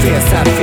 Fiesta